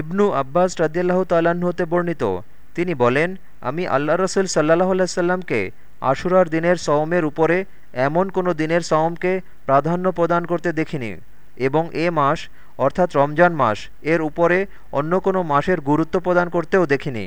ইবনু আব্বাস রাদিয়াল্লাহ তাল্লাহ্ন হতে বর্ণিত। তিনি বলেন, আমি আল্লাহ রসুল সাল্লাহ সাল্লামকে আশুরার দিনের সওমের উপরে এমন কোনো দিনের সওমকে প্রাধান্য প্রদান করতে দেখিনি এবং এ মাস, অর্থাৎ রমজান মাস, এর উপরে অন্য কোনো মাসের গুরুত্ব প্রদান করতেও দেখিনি।